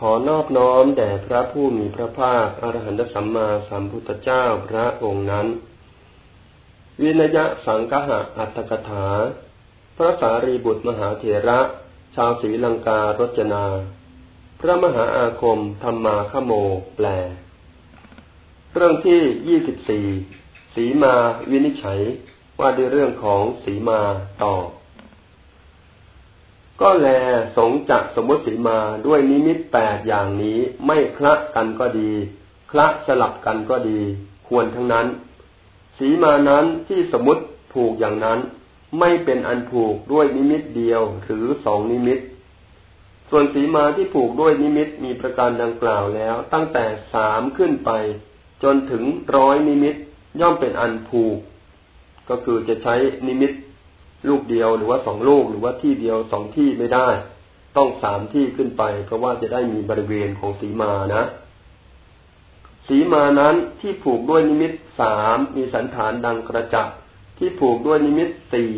ขอนอบน้อมแด่พระผู้มีพระภาคอรหันตสัมมาสัมพุทธเจ้าพระองค์นั้น วินยะสังกหะอัตถกถา พระสารีบุตรมหาเถระ ชาวศรีลังการจนา พระมหาอาคมธรรมาขโมแปล เรื่องที่ยี่สิบสี่สีมาวินิจฉัยว่าด้วยเรื่องของสีมาต่อ ก็แลสงจักสมมติสีมาด้วยนิมิตแปดอย่างนี้ไม่คละกันก็ดี คละสลับกันก็ดี ควรทั้งนั้น สีมานั้นที่สมมติผูกอย่างนั้น ไม่เป็นอันผูกด้วยนิมิตเดียวหรือสองนิมิต ส่วนสีมาที่ผูกด้วยนิมิตมีประการดังกล่าวแล้ว ตั้งแต่สามขึ้นไป จนถึงร้อยนิมิตย่อมเป็นอันผูก ก็คือจะใช้นิมิต ลูกเดียวหรือว่าสองลูกหรือว่าที่เดียวสองที่ไม่ได้ ต้องสามที่ขึ้นไป เพราะว่าจะได้มีบริเวณของสีมานะ สีมานั้นที่ผูกด้วยนิมิตสามมีสันฐานดังกระจับที่ผูกด้วยนิมิตสี่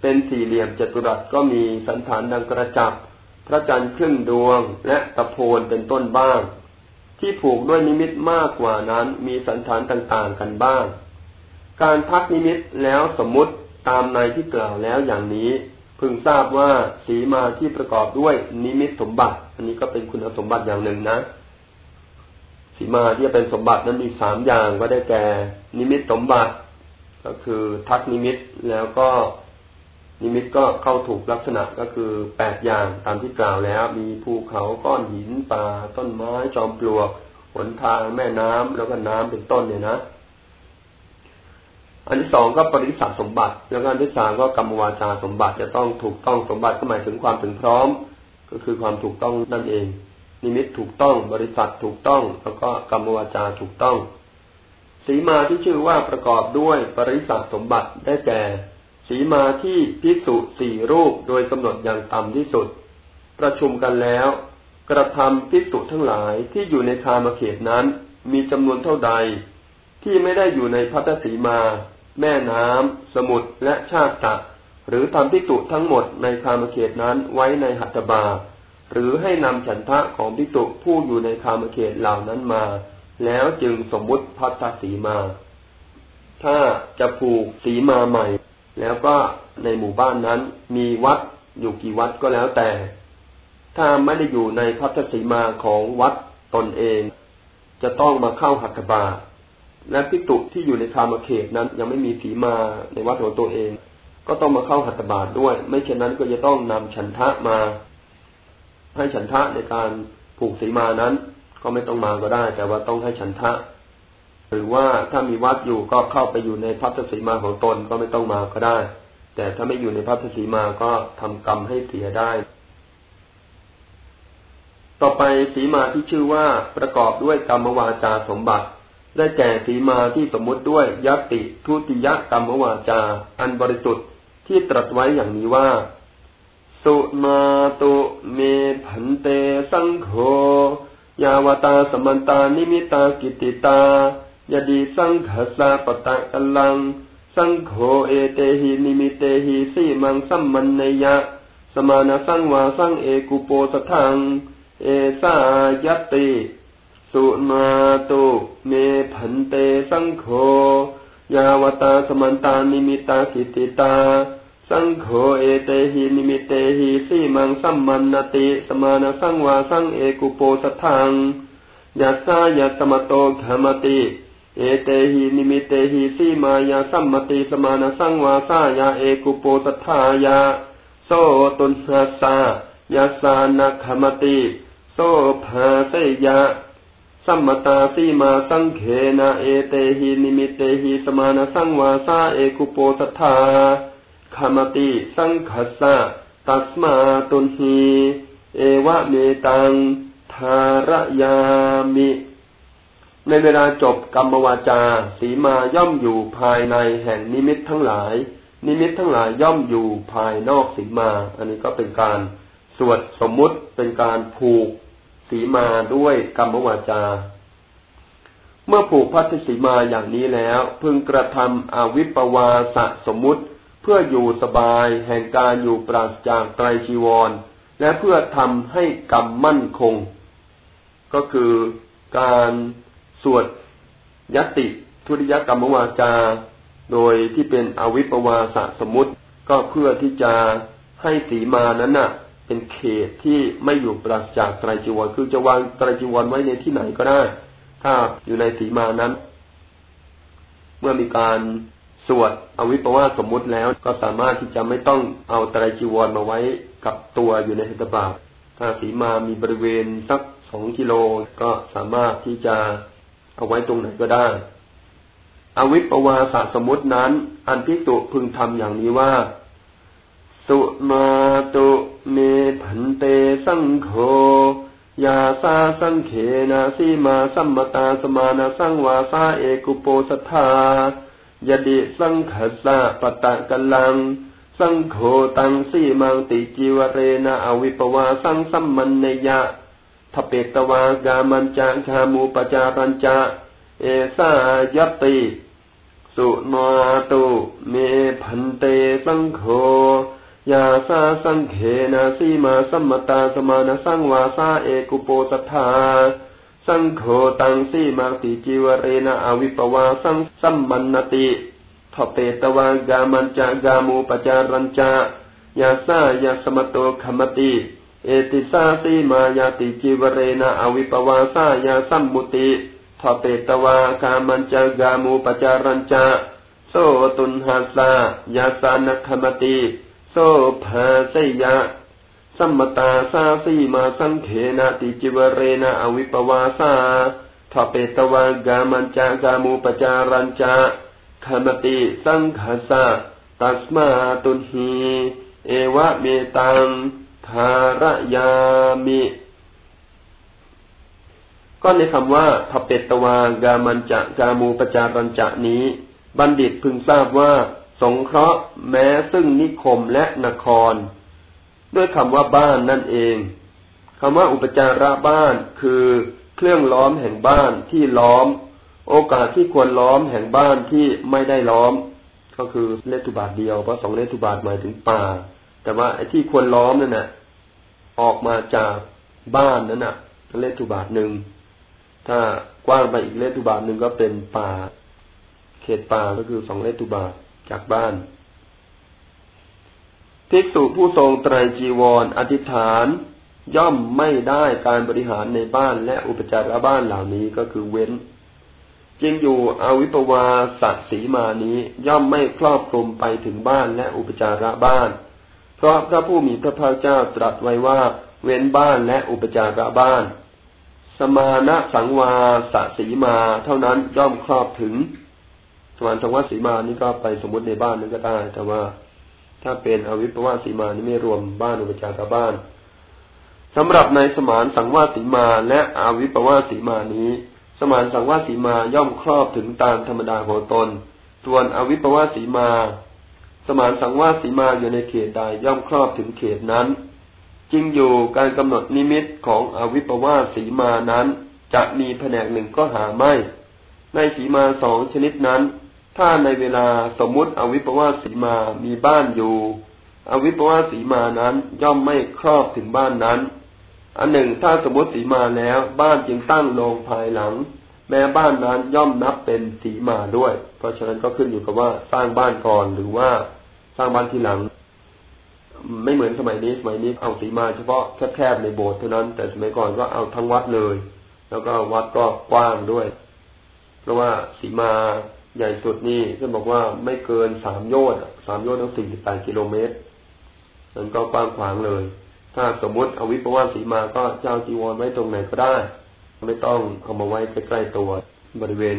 เป็นสี่เหลี่ยมจัตุรัสก็มีสันฐานดังกระจับพระจันทร์ครึ่งดวงและตะโพนเป็นต้นบ้าง ที่ผูกด้วยนิมิตมากกว่านั้นมีสันฐานต่างๆกันบ้าง การพักนิมิตแล้วสมมติ ตามในที่กล่าวแล้วอย่างนี้ พึงทราบว่าสีมาที่ประกอบด้วยนิมิตสมบัติ อันนี้ก็เป็นคุณสมบัติอย่างหนึ่งนะสีมาที่จะเป็นสมบัตินั้นมีสามอย่างก็ได้แก่ นิมิตสมบัติ ก็คือทักนิมิตแล้วก็นิมิตก็เข้าถูกลักษณะก็คือแปดอย่างตามที่กล่าวแล้ว มีภูเขาก้อนหินป่าต้นไม้จอมปลวกหนทางแม่น้ำแล้วก็น้ำเป็นต้นเนี่ยนะ อันที่สองก็ปริสัทสมบัติ แล้วก็อันที่สามก็กรรมวาจาสมบัติจะต้องถูกต้องสมบัติก็หมายถึงความถึงพร้อม ก็คือความถูกต้องนั่นเอง นิมิตถูกต้องบริษัทถูกต้อง แล้วก็กรรมวาจาถูกต้อง สีมาที่ชื่อว่าประกอบด้วยปริสัทสมบัติได้แก่ สีมาที่พิสุสี่รูปโดยกำหนดอย่างต่ำที่สุด ประชุมกันแล้ว กระทำพิสุทั้งหลายที่อยู่ในคามเขตนั้น มีจำนวนเท่าใด ที่ไม่ได้อยู่ในพัทสีมา แม่น้ำ สมุทรและชาติตะ หรือทำพิจุทั้งหมดในคามเขตนั้นไว้ในหัตถบา หรือให้นำฉันทะของพิจุผู้อยู่ในคามเขตเหล่านั้นมา แล้วจึงสมมุติพัทธสีมา ถ้าจะผูกสีมาใหม่ แล้วก็ในหมู่บ้านนั้นมีวัดอยู่กี่วัดก็แล้วแต่ ถ้าไม่ได้อยู่ในพัทสีมาของวัดตนเอง จะต้องมาเข้าหัตถบา และพิจุที่อยู่ในคามเขตนั้น ยังไม่มีสีมาในวัดของตัวเอง ก็ต้องมาเข้าหัตถบาทด้วย ไม่เช่นนั้นก็จะต้องนำฉันทะมา ให้ฉันทะในการผูกสีมานั้น ก็ไม่ต้องมาก็ได้ แต่ว่าต้องให้ฉันทะ หรือว่าถ้ามีวัดอยู่ก็เข้าไปอยู่ในพัทธสีมาของตนก็ไม่ต้องมาก็ได้ แต่ถ้าไม่อยู่ในพัทธสีมาก็ทำกรรมให้เสียได้ ต่อไปสีมาที่ชื่อว่าประกอบด้วยกรรมวาจาสมบัติ ได้แก่สีมาที่สมมุติด้วยยัติทุติยกรรมวาจา อันบริสุทธิ์ที่ตรัสไว้อย่างนี้ว่า สุมาตุเมผันเตสังโฆยาวตาสมันตานิมิตากิติตายดีสังขสาปตะกัลัง สังโฆเอเตหินิมิเตหิสีมังสัมมันเนยะ สมานาสังวาสังเอกุโปสทัง เอสายติ สุมาตุเมผันเตสังโฆยาวตาสมันตานิมิตาสิติตา สังโฆเอเตหินิมิเตหิสีมังสัมมันนติ สมานาสังวาสังเอกุโปสทังยัสสายัสมโตขมติ เอเตหินิมิเตหิสีมายาสัมมติสมานาสังวาสายาเอกุโปสทธายาโซตุนหัสสายัสานัขมติโซภาเสยะ สัมมตาสีมาสังเขนะเอเตหินิมิเตหิสมานสังวาสาเอกุโปสัทธาคามติสังคัสสะตัสมาตุนหีเอวะเมตังทารยามิ ในเวลาจบกรรมวาจา สีมาย่อมอยู่ภายในแห่งนิมิตทั้งหลาย นิมิตทั้งหลายย่อมอยู่ภายนอกสีมา อันนี้ก็เป็นการสวดสมมุติเป็นการผูก สีมาด้วยกรรมวาจา เมื่อผูกพัทธสีมาอย่างนี้แล้ว พึงกระทำอาวิปวาสะสมมุติ เพื่ออยู่สบายแห่งการอยู่ปราศจากไตรชีวร และเพื่อทำให้กรรมมั่นคง ก็คือการสวดยติทุติยกรรมวาจา โดยที่เป็นอวิปวาสะสมุติ ก็เพื่อที่จะให้สีมานั้นน่ะ เป็นเขตที่ไม่อยู่ปราศจากไตรจีวรคือจะวางไตรจีวรไว้ในที่ไหนก็ได้ ถ้าอยู่ในสีมานั้น เมื่อมีการสวดอวิปวาสสมมุติแล้วก็สามารถที่จะไม่ต้องเอาไตรจีวรมาไว้กับตัวอยู่ในหิตบาทถ้าสีมามีบริเวณสักสองกิโลก็สามารถที่จะเอาไว้ตรงไหนก็ได้ อวิปวาสสมมุตินั้น อันพิจุพึงทำอย่างนี้ว่า สุมาตุเมผันเตสังโฆยาซาสังเขนาสีมาสัมมตาสมานาสังวาซาเอกุโปสัทธายดิสังขสะปตะกัลัง สังโฆตังสีมังติจิวเรนะอวิปวาสังสัมมันเนยะทเปตวากามันจาคามูปจารัญจาเอสายติ สุนาตุเมพันเตสังโฆ ยาซาสังเขนาสีมาสัมมตาสมานาสังวาซาเอกุโปสัทธาสังโฆตังสีมาติจิวเรนะอวิปวาสังสัมมันนติทเปตวากามันจากามูปจารัญจายาซายาสมโตขมติ เอติสาสีมายาติจิวเรนะอวิปวาสายาสัมมุติทเปตวากามันจากามูปจารัญจาโซตุนหาสายาสานคมติ โซภาสยะ สัมมตาสาสีมาสังเขนะติจิวเรนะอวิปวาสาทเปตวากามันจากามูปจารัญจาคมติสังขสะตัสมาตุนหีเอวะเมตังทารยามิ ก็ในคำว่าทเปตวากามันจะกามูปจารัญจะนี้ บัณฑิตพึงทราบว่า สงเคราะห์แม้ซึ่งนิคมและนคร ด้วยคำว่าบ้านนั่นเองคำว่าอุปจาระบ้านคือเครื่องล้อมแห่งบ้านที่ล้อม โอกาสที่ควรล้อมแห่งบ้านที่ไม่ได้ล้อม ก็คือเลตุบาทเดียวเพราะสองเลตุบาทหมายถึงป่า แต่ว่าไอ้ที่ควรล้อมนั่นน่ะ ออกมาจากบ้านนั้นน่ะเลตุบาทหนึ่งถ้ากว้างไปอีกเลตุบาทหนึ่งก็เป็นป่า เขตป่าก็คือสองเลตุบาท จากบ้าน ภิกษุผู้ทรงไตรจีวรอธิษฐาน ย่อมไม่ได้การบริหารในบ้านและอุปจาระบ้านเหล่านี้ก็คือเว้นจริงอยู่อวิปวาสัตสีมานี้ย่อมไม่ครอบคลุมไปถึงบ้านและอุปจาระบ้าน เพราะพระผู้มีพระภาคเจ้าตรัสไว้ว่า เว้นบ้านและอุปจาระบ้าน สมานะสังวาสสีมาเท่านั้นย่อมครอบถึง สมานสังวาสีมานี่ก็ไปสมมติในบ้านนั้นก็ได้ แต่ว่าถ้าเป็นอวิปวาสีมานี่ไม่รวมบ้านอุปจาระบ้านสำหรับในสมานสังวาสีมาและอวิปวาสีมานี้ สมานสังวาสีมาย่อมครอบถึงตามธรรมดาของตน ส่วนอวิปวาสีมา สมานสังวาสีมาอยู่ในเขตใดย่อมครอบถึงเขตนั้นจริงอยู่การกำหนดนิมิตของอวิปวาสีมานั้น จะมีแผนกหนึ่งก็หาไม่ ในสีมาสองชนิดนั้น ถ้าในเวลาสมมุติอวิปวาสีมามีบ้านอยู่ อวิปวาสีมานั้นย่อมไม่ครอบถึงบ้านนั้น อันหนึ่งถ้าสมมติสีมาแล้ว บ้านจึงตั้งลงภายหลัง แม้บ้านนั้นย่อมนับเป็นสีมาด้วย เพราะฉะนั้นก็ขึ้นอยู่กับว่าสร้างบ้านก่อนหรือว่าสร้างบ้านทีหลัง ไม่เหมือนสมัยนี้สมัยนี้เอาสีมาเฉพาะแคบๆในโบสถ์เท่านั้น แต่สมัยก่อนก็เอาทั้งวัดเลย แล้วก็วัดก็กว้างด้วย เพราะว่าสีมา ใหญ่สุดนี่ท่านบอกว่าไม่เกินสามโยชน์สามโยชน์ต้องสี่สิบแปดกิโลเมตรมันก็กว้างขวางเลย ถ้าสมมติเอาวิปวาสีมาก็เจ้าจีวรไว้ตรงไหนก็ได้ ไม่ต้องเอามาไว้ใกล้ๆตัว บริเวณ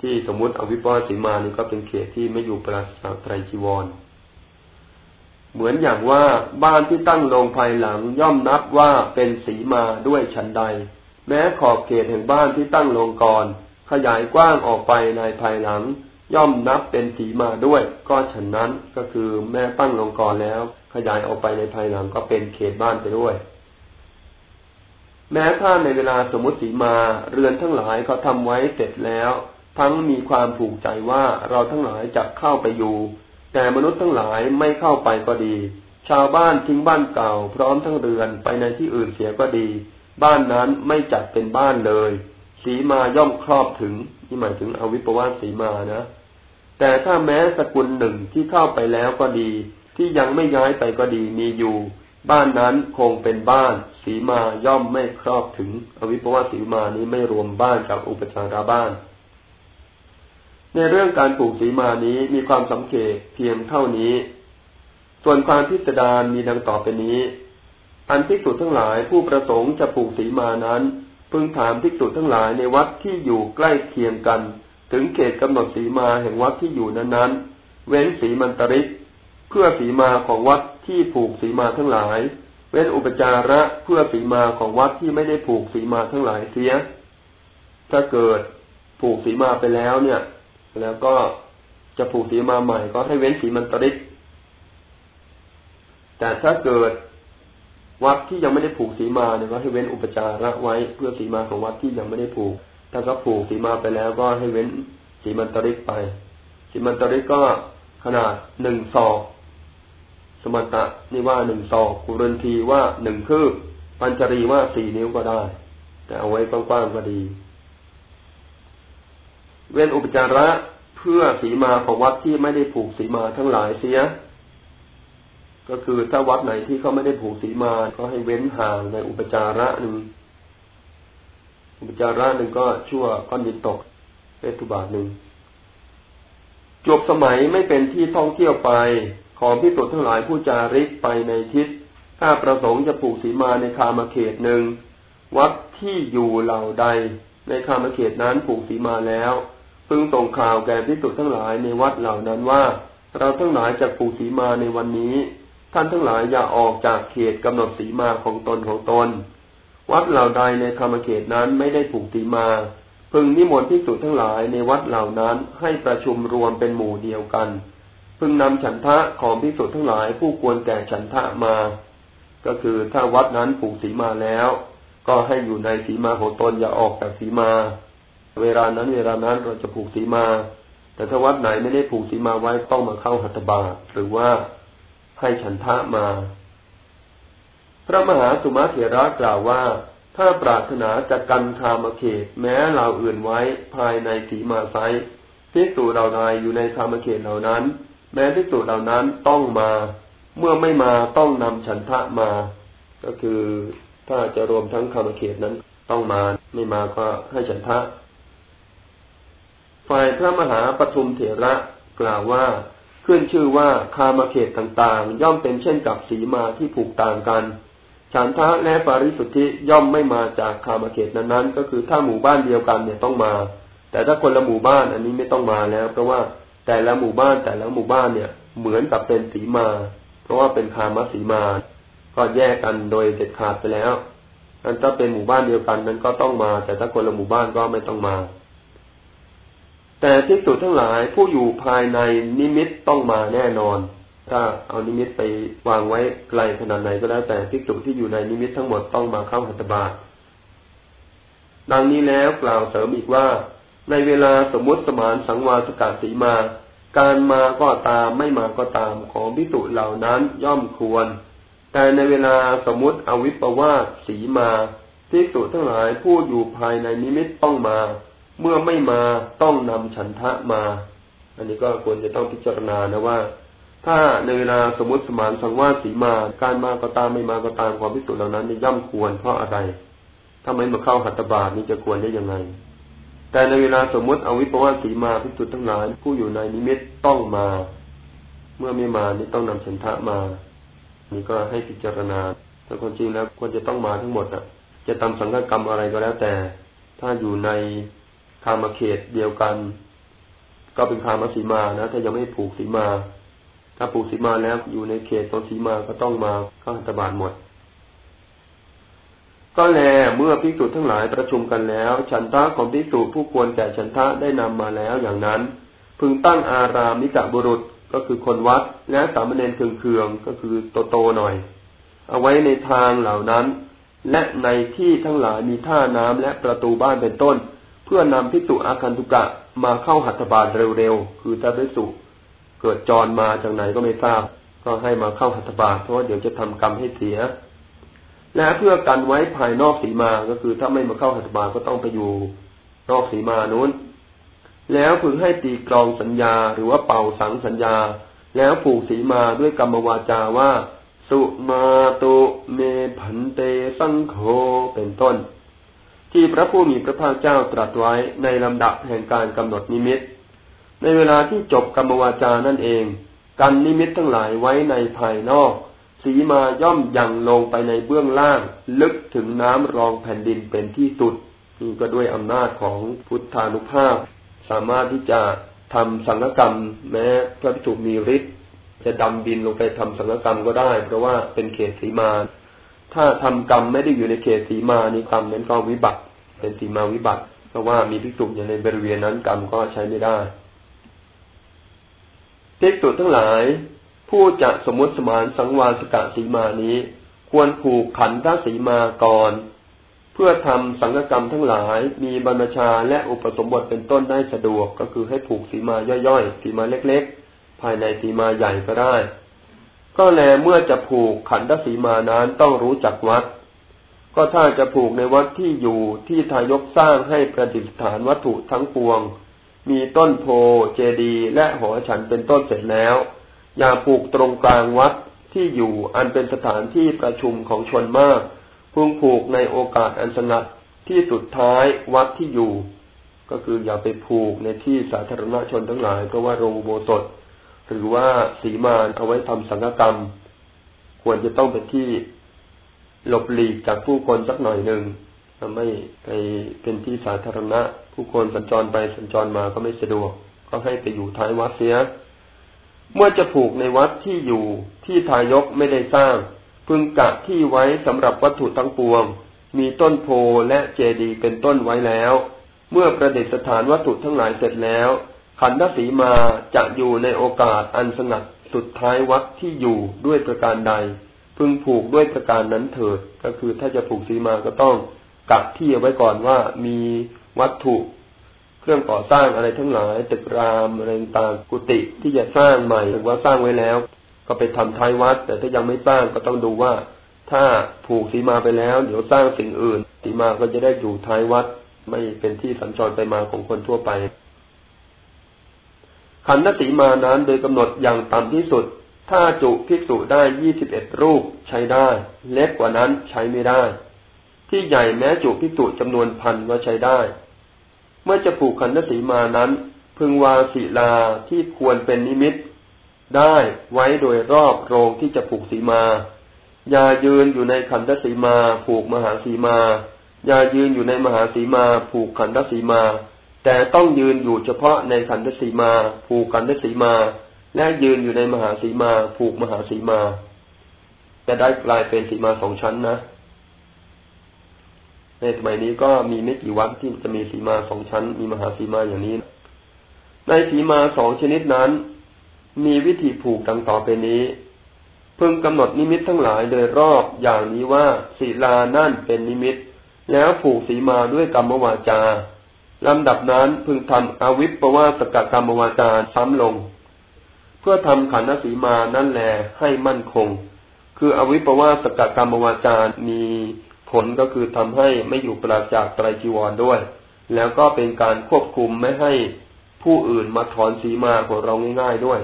ที่สมมติเอาวิปวาสีมานี่ก็เป็นเขตที่ไม่อยู่ปราศจากไตรจีวร เหมือนอย่างว่าบ้านที่ตั้งลงภายหลังย่อมนับว่าเป็นสีมาด้วยชั้นใด แม้ขอบเขตแห่งบ้านที่ตั้งลงก่อน ขยายกว้างออกไปในภายหลัง ย่อมนับเป็นสีมาด้วย ก็ฉะนั้นก็คือแม่ตั้งลงก่อนแล้ว ขยายออกไปในภายหลังก็เป็นเขตบ้านไปด้วย แม้ถ้าในเวลาสมมติสีมาเรือนทั้งหลายเขาทำไว้เสร็จแล้ว ทั้งมีความผูกใจว่าเราทั้งหลายจะเข้าไปอยู่ แต่มนุษย์ทั้งหลายไม่เข้าไปก็ดี ชาวบ้านทิ้งบ้านเก่า พร้อมทั้งเรือนไปในที่อื่นเสียก็ดี บ้านนั้นไม่จัดเป็นบ้านเลย สีมาย่อมครอบถึงนี่หมายถึงอวิปวาสสีมานะ แต่ถ้าแม้สกุลหนึ่งที่เข้าไปแล้วก็ดี ที่ยังไม่ย้ายไปก็ดีมีอยู่ บ้านนั้นคงเป็นบ้าน สีมาย่อมไม่ครอบถึง อวิปวาสสีมานี้ไม่รวมบ้านกับอุปจาระบ้านในเรื่องการปลูกสีมานี้มีความสังเกตเพียงเท่านี้ ส่วนความพิสดารมีดังต่อไปนี้ อันภิกษุทั้งหลายผู้ประสงค์จะปลูกสีมานั้น พึงถามภิกษุทั้งหลายในวัดที่อยู่ใกล้เคียงกัน ถึงเขตกำหนดสีมาแห่งวัดที่อยู่นั้นๆ เว้นสีมันตริก เพื่อสีมาของวัดที่ผูกสีมาทั้งหลาย เว้นอุปจาระเพื่อสีมาของวัดที่ไม่ได้ผูกสีมาทั้งหลายเสีย ถ้าเกิดผูกสีมาไปแล้วเนี่ย แล้วก็จะผูกสีมาใหม่ก็ให้เว้นสีมันตริกแต่ถ้าเกิด วัดที่ยังไม่ได้ผูกสีมาเนี่ยก็ให้เว้นอุปจาระไว้เพื่อสีมาของวัดที่ยังไม่ได้ผูก ถ้าเขาผูกสีมาไปแล้วก็ให้เว้นสีมันตริกไป สีมันตริกก็ขนาดหนึ่งศอกสมตะนี่ว่าหนึ่งศอกกุรันทีว่าหนึ่งคืบปัญจรีว่าสี่นิ้วก็ได้ แต่เอาไว้กว้างๆก็ดี เว้นอุปจาระเพื่อสีมาของวัดที่ไม่ได้ผูกสีมาทั้งหลายเสีย ก็คือถ้าวัดไหนที่เขาไม่ได้ผูกสีมาก็ให้เว้นห่างในอุปจาระหนึ่งอุปจาระหนึ่งก็ชั่วก้อนดินตกเอตุบาทหนึ่งจบสมัยไม่เป็นที่ท่องเที่ยวไปของพิสุทั้งหลายผู้จาริกไปในทิศ ถ้าประสงค์จะปลูกสีมาในคามาเขตหนึ่งวัดที่อยู่เหล่าใด ในคามาเขตนั้นปลูกสีมาแล้วพึงส่งข่าวแก่พิสุทั้งหลายในวัดเหล่านั้นว่า เราทั้งหลายจะปลูกสีมาในวันนี้ ท่านทั้งหลายอย่าออกจากเขตกำหนดสีมาของตนของตน วัดเหล่าใดในธรรมเขตนั้นไม่ได้ผูกสีมา พึงนิมนต์พิสุทั้งหลายในวัดเหล่านั้นให้ประชุมรวมเป็นหมู่เดียวกัน พึงนำฉันทะของพิสุทั้งหลายผู้ควรแก่ฉันทะมา ก็คือถ้าวัดนั้นผูกสีมาแล้ว ก็ให้อยู่ในสีมาของตนอย่าออกจากสีมา เวลานั้นเวลานั้นเราจะผูกสีมา แต่ถ้าวัดไหนไม่ได้ผูกสีมาไว้ต้องมาเข้าหัตถบาหรือว่า ให้ฉันทะมา พระมหาสุมาเถระกล่าวว่า ถ้าปรารถนาจะกันคามเขตแม้เราอื่นไว้ภายในสีมาไซพิสูจเหล่าใดอยู่ในคามเขตเหล่านั้น แม้พิสูจเหล่านั้นต้องมา เมื่อไม่มาต้องนำฉันทะมา ก็คือถ้าจะรวมทั้งคามเขตนั้นต้องมาไม่มาก็ให้ฉันทะ ฝ่ายพระมหาปทุมเถระกล่าวว่า ขึ้นชื่อว่าคามาเขตต่างๆ ย่อมเป็นเช่นกับสีมาที่ผูกต่างกัน ฉันทะและปาริสุทธิย่อมไม่มาจากคามาเขตนั้นๆ ก็คือถ้าหมู่บ้านเดียวกันเนี่ยต้องมา แต่ถ้าคนละหมู่บ้านอันนี้ไม่ต้องมาแล้วเพราะว่าแต่ละหมู่บ้านแต่ละหมู่บ้านเนี่ยเหมือนกับเป็นสีมา เพราะว่าเป็นคามาสีมา ก็แยกกันโดยเด็ดขาดไปแล้วอันถ้าเป็นหมู่บ้านเดียวกันนั้นก็ต้องมา แต่ถ้าคนละหมู่บ้านก็ไม่ต้องมา แต่ทิกษุทั้งหลายผู้อยู่ภายในนิมิตต้องมาแน่นอน ถ้าเอานิมิตไปวางไว้ไกลขนาดไหนก็แล้วแต่ทิกษุที่อยู่ในนิมิตทั้งหมดต้องมาเข้าหัตถบาตดังนี้แล้วกล่าวเสริมอีกว่า ในเวลาสมมติสมานสังวาสกาสีมา การมาก็ตามไม่มาก็ตามของพิสุเหล่านั้นย่อมควร แต่ในเวลาสมมติอวิปวาสสีมาพิสุทั้งหลายผู้อยู่ภายในนิมิตต้องมา เมื่อไม่มาต้องนำฉันทะมา อันนี้ก็ควรจะต้องพิจารณานะว่า ถ้าในเวลาสมมติสมานสังวาสีมา การมาก็ตามไม่มาก็ตามความพิสูจน์เหล่านั้นย่อมควรเพราะอะไรถ้าไม่มาเข้าหัตถบาทนี้จะควรได้ยังไง แต่ในเวลาสมมติเอาวิปวาสีมาพิสูจน์ทั้งหลายผู้อยู่ในนิมิตต้องมา เมื่อไม่มานี่ต้องนำฉันทะมา นี่ก็ให้พิจารณาแต่ความจริงแล้วควรจะต้องมาทั้งหมดอะ จะทำสังฆกรรมอะไรก็แล้วแต่ ถ้าอยู่ใน คามาเขตเดียวกัน ก็เป็นคามาสีมานะถ้ายังไม่ผูกสีมา ถ้าผูกสีมาแล้วอยู่ในเขตของสีมาก็ต้องมาเข้าหัตบาทหมด ก็แลเมื่อพิสูจทั้งหลายประชุมกันแล้ว ฉันทะของพิสูจผู้ควรแก่ฉันทะได้นำมาแล้วอย่างนั้น พึงตั้งอารามนิกะบุรุษก็คือคนวัดและสามเณรเคืองๆก็คือโตโตหน่อย เอาไว้ในทางเหล่านั้น และในที่ทั้งหลายมีท่าน้ำและประตูบ้านเป็นต้น เพื่อนำพิสุอาคันตุกะมาเข้าหัตถบาทเร็วๆ คือถ้าพิสุเกิดจรมาจากไหนก็ไม่ทราบ ก็ให้มาเข้าหัตถบาทเพราะว่าเดี๋ยวจะทำกรรมให้เสีย และเพื่อกันไว้ภายนอกสีมาก็คือถ้าไม่มาเข้าหัตถบาก็ต้องไปอยู่นอกสีมานู้น แล้วพึงให้ตีกรองสัญญาหรือว่าเป่าสังสัญญา แล้วผูกสีมาด้วยกรรมวาจาว่า สุมาตุเมผันเตสังโฆเป็นต้น ที่พระผู้มีพระภาคเจ้าตรัสไว้ในลำดับแห่งการกำหนดนิมิต ในเวลาที่จบกรรมวาจานั่นเองกันนิมิตทั้งหลายไว้ในภายนอก สีมาย่อมยังลงไปในเบื้องล่าง ลึกถึงน้ำรองแผ่นดินเป็นที่สุดนี่ก็ด้วยอำนาจของพุทธานุภาพ สามารถที่จะทำสังฆกรรม แม้พระภิกษุมีฤทธิ์จะดำดินลงไปทำสังฆกรรมก็ได้ เพราะว่าเป็นเขตสีมา ถ้าทำกรรมไม่ได้อยู่ในเขตสีมานี่กรรมนั้นก็วิบัติ เป็นสีมาวิบัติ เพราะว่ามีภิกษุอยู่ในบริเวณนั้นกรรมก็ใช้ไม่ได้ภิกษุทั้งหลาย ผู้จะสมมติสมานสังวาสกะสีมานี้ ควรผูกขันธสีมาก่อน เพื่อทำสังฆกรรมทั้งหลายมีบรรพชาและอุปสมบทเป็นต้นได้สะดวกก็คือให้ผูกสีมาย่อยๆสีมาเล็ก ๆ ภายในสีมาใหญ่ก็ได้ ก็แลเมื่อจะผูกขันธสีมานั้นต้องรู้จักวัด ก็ถ้าจะผูกในวัดที่อยู่ที่ทายกสร้างให้ประดิษฐานวัตถุทั้งปวง มีต้นโพเจดีและหอฉันเป็นต้นเสร็จแล้ว อย่าปลูกตรงกลางวัดที่อยู่อันเป็นสถานที่ประชุมของชนมากพึงผูกในโอกาสอันสงัดที่สุดท้ายวัดที่อยู่ ก็คืออย่าไปผูกในที่สาธารณชนทั้งหลายเพราะว่าโรงโบสถ หรือว่าสีมานเอาไว้ทำสังฆกรรม ควรจะต้องเป็นที่หลบหลีกจากผู้คนสักหน่อยหนึ่งทำให้ไปเป็นที่สาธารณะ ผู้คนสัญจรไปสัญจรมาก็ไม่สะดวก ก็ให้ไปอยู่ท้ายวัดเสีย เมื่อจะผูกในวัดที่อยู่ที่ทายกไม่ได้สร้าง พึงกะที่ไว้สำหรับวัตถุทั้งปวง มีต้นโพและเจดีย์เป็นต้นไว้แล้ว เมื่อประดิษฐานวัตถุทั้งหลายเสร็จแล้ว ขันธสีมาจะอยู่ในโอกาสอันสงัดสุดท้ายวัดที่อยู่ด้วยประการใด พึงผูกด้วยประการนั้นเถิด ก็คือถ้าจะผูกสีมาก็ต้องกักที่ไว้ก่อนว่ามีวัตถุเครื่องก่อสร้างอะไรทั้งหลาย ตึกรามอะไรต่างกุฏิที่จะสร้างใหม่หรือว่าสร้างไว้แล้ว ก็ไปทำท้ายวัด แต่ถ้ายังไม่สร้างก็ต้องดูว่า ถ้าผูกสีมาไปแล้ว เดี๋ยวสร้างสิ่งอื่นสีมาก็จะได้อยู่ท้ายวัด ไม่เป็นที่สัญจรไปมาของคนทั่วไป ขันธสีมานั้นโดยกำหนดอย่างต่ำที่สุด ถ้าจุภิกษุได้ยี่สิบเอ็ดรูปใช้ได้ เล็กกว่านั้นใช้ไม่ได้ ที่ใหญ่แม้จุภิกษุจำนวนพันก็ใช้ได้ เมื่อจะผูกขันธสีมานั้น พึงวางศิลาที่ควรเป็นนิมิต ได้ไว้โดยรอบโรงที่จะผูกสีมา อย่ายืนอยู่ในขันธสีมา ผูกมหาสีมา อย่ายืนอยู่ในมหาสีมา ผูกขันธสีมา แต่ต้องยืนอยู่เฉพาะในขันธสีมาผูกขันธสีมา และยืนอยู่ในมหาสีมา ผูกมหาสีมา จะได้กลายเป็นสีมาสองชั้นนะในสมัยนี้ก็มีไม่กี่วัดที่จะมีสีมาสองชั้น มีมหาสีมาอย่างนี้ ในสีมาสองชนิดนั้น มีวิธีผูกดังต่อไปนี้พึงกำหนดนิมิตทั้งหลายโดยรอบอย่างนี้ว่าศีลานั่นเป็นนิมิต แล้วผูกสีมาด้วยกรรมวาจา ลำดับนั้นพึงทำอวิปปวาสกกรรมวาจาซ้ำลง เพื่อทำขันธสีมานั่นแลให้มั่นคง คืออวิปปวาสกกรรมวาจามีผลก็คือทำให้ไม่อยู่ปราจากไตรจีวรด้วย แล้วก็เป็นการควบคุมไม่ให้ผู้อื่นมาถอนสีมาของเราง่าย ๆด้วย